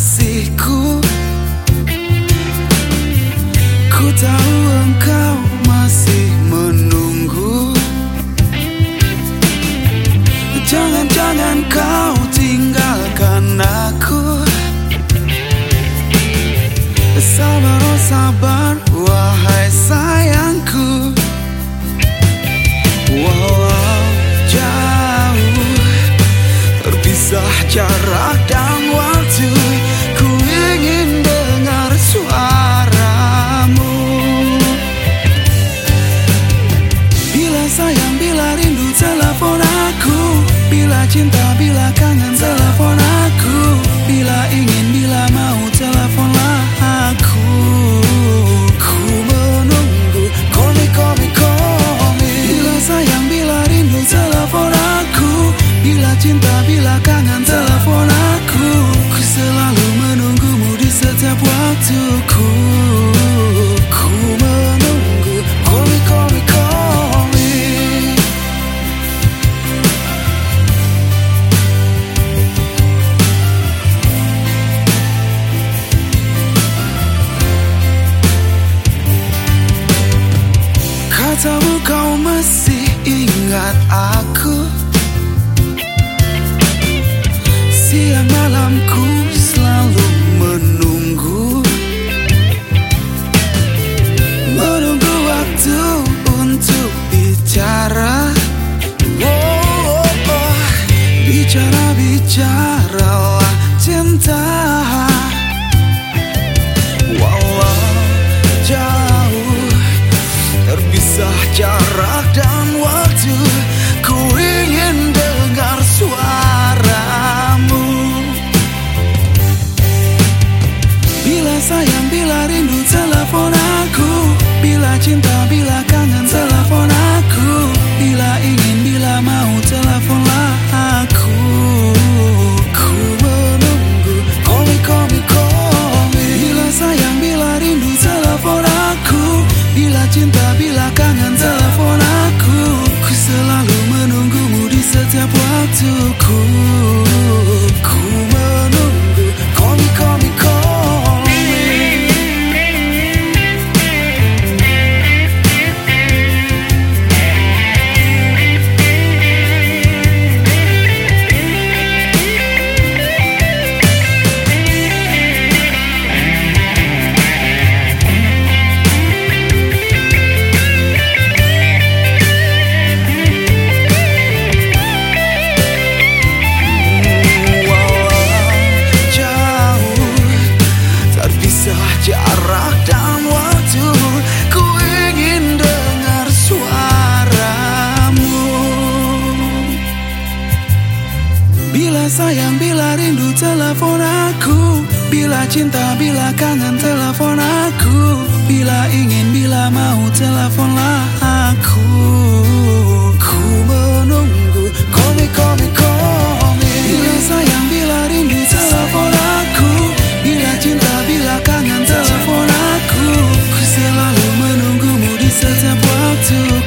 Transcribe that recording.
kekasihku Ku tahu engkau masih menunggu. Jangan-jangan kau tinggalkan aku. Sabar oh sabar wahai sayangku. Walau jauh Terpisah jarak dan waktu cinta, bila kangen telepon aku. Bila ingin, Katamu kau masih ingat aku? Siang malamku selalu menunggu. Menunggu waktu untuk bicara. Oh, oh, oh. Bicaralah cinta cinta, bila telepon aku. Bila cinta, bila kangen telepon aku. Bila ingin, bila mau teleponlah aku. Ku menunggu Call me, call me, call me Bila sayang, bila rindu telepon aku. Bila cinta, bila kangen telepon aku. Ku selalu menunggumu di setiap waktuku